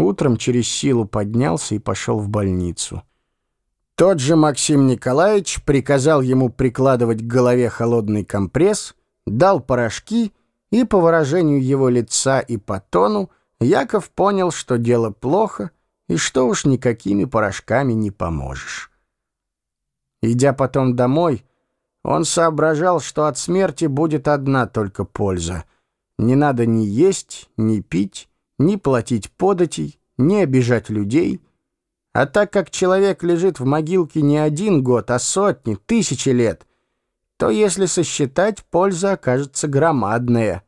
Утром через силу поднялся и пошел в больницу. Тот же Максим Николаевич приказал ему прикладывать к голове холодный компресс, дал порошки, и по выражению его лица и по тону Яков понял, что дело плохо и что уж никакими порошками не поможешь. Идя потом домой, он соображал, что от смерти будет одна только польза. Не надо ни есть, ни пить, ни платить податей, ни обижать людей — а так как человек лежит в могилке не один год, а сотни, тысячи лет, то если сосчитать, польза окажется громадная.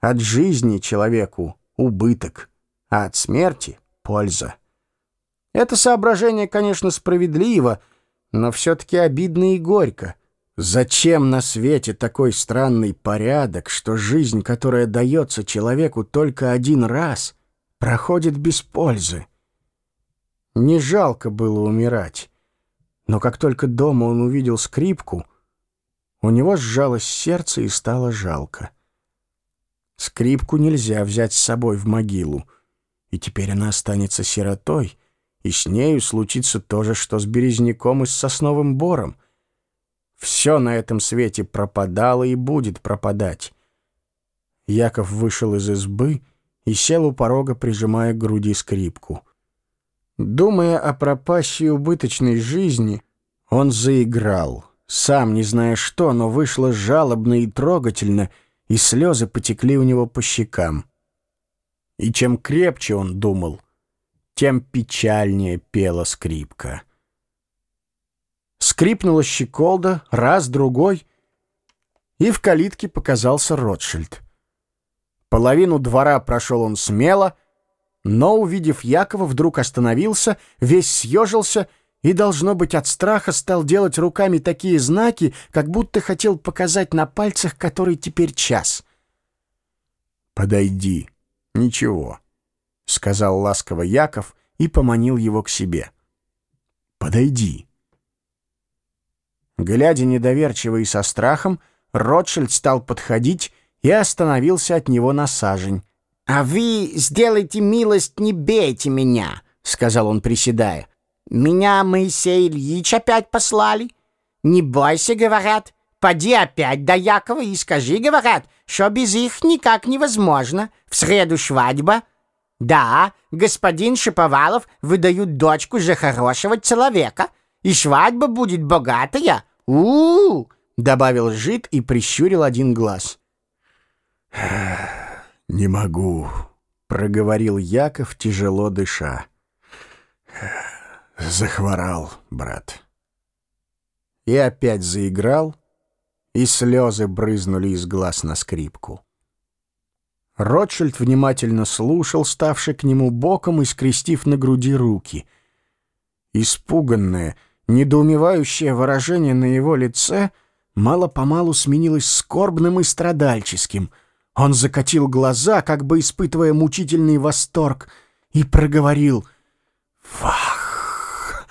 От жизни человеку убыток, а от смерти польза. Это соображение, конечно, справедливо, но все-таки обидно и горько. Зачем на свете такой странный порядок, что жизнь, которая дается человеку только один раз, проходит без пользы? Не жалко было умирать. Но как только дома он увидел скрипку, у него сжалось сердце и стало жалко. Скрипку нельзя взять с собой в могилу, и теперь она останется сиротой, и с нею случится то же, что с березняком и с сосновым бором. Все на этом свете пропадало и будет пропадать. Яков вышел из избы и сел у порога, прижимая к груди скрипку — Думая о пропащей убыточной жизни, он заиграл. Сам не зная что, но вышло жалобно и трогательно, и слезы потекли у него по щекам. И чем крепче он думал, тем печальнее пела скрипка. Скрипнула щеколда, раз, другой, и в калитке показался Ротшильд. Половину двора прошел он смело — но, увидев Якова, вдруг остановился, весь съежился и, должно быть, от страха стал делать руками такие знаки, как будто хотел показать на пальцах, который теперь час. «Подойди. Ничего», — сказал ласково Яков и поманил его к себе. «Подойди». Глядя недоверчиво и со страхом, Ротшильд стал подходить и остановился от него на сажень. «А вы сделайте милость, не бейте меня», — сказал он, приседая. «Меня Моисей Ильич опять послали. Не бойся, говорят. Поди опять до Якова и скажи, говорят, что без их никак невозможно. В среду свадьба. Да, господин Шиповалов выдают дочку за хорошего человека, и свадьба будет богатая. У, -у, -у добавил жид и прищурил один глаз. «Не могу», — проговорил Яков, тяжело дыша. «Захворал, брат». И опять заиграл, и слезы брызнули из глаз на скрипку. Ротшильд внимательно слушал, ставший к нему боком и скрестив на груди руки. Испуганное, недоумевающее выражение на его лице мало-помалу сменилось скорбным и страдальческим — он закатил глаза, как бы испытывая мучительный восторг, и проговорил «Вах!».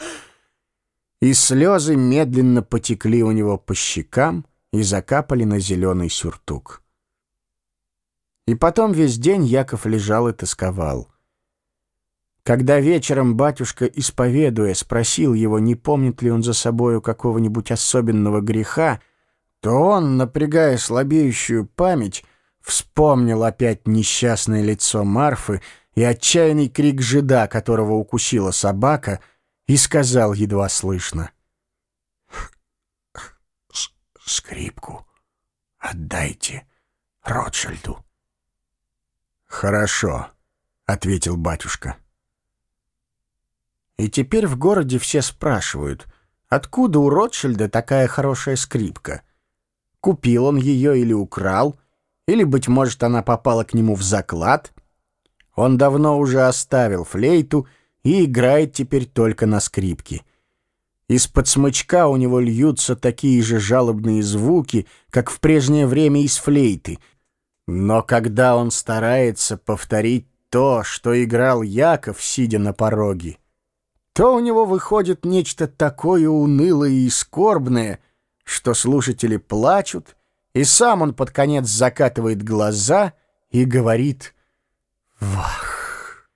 И слезы медленно потекли у него по щекам и закапали на зеленый сюртук. И потом весь день Яков лежал и тосковал. Когда вечером батюшка, исповедуя, спросил его, не помнит ли он за собою какого-нибудь особенного греха, то он, напрягая слабеющую память, Вспомнил опять несчастное лицо Марфы и отчаянный крик жида, которого укусила собака, и сказал едва слышно. «Скрипку отдайте Ротшильду». «Хорошо», — ответил батюшка. И теперь в городе все спрашивают, откуда у Ротшильда такая хорошая скрипка? Купил он ее или украл — или, быть может, она попала к нему в заклад. Он давно уже оставил флейту и играет теперь только на скрипке. Из-под смычка у него льются такие же жалобные звуки, как в прежнее время из флейты. Но когда он старается повторить то, что играл Яков, сидя на пороге, то у него выходит нечто такое унылое и скорбное, что слушатели плачут, и сам он под конец закатывает глаза и говорит «Вах!».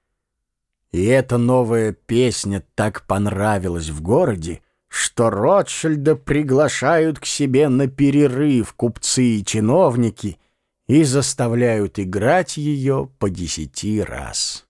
И эта новая песня так понравилась в городе, что Ротшильда приглашают к себе на перерыв купцы и чиновники и заставляют играть ее по десяти раз.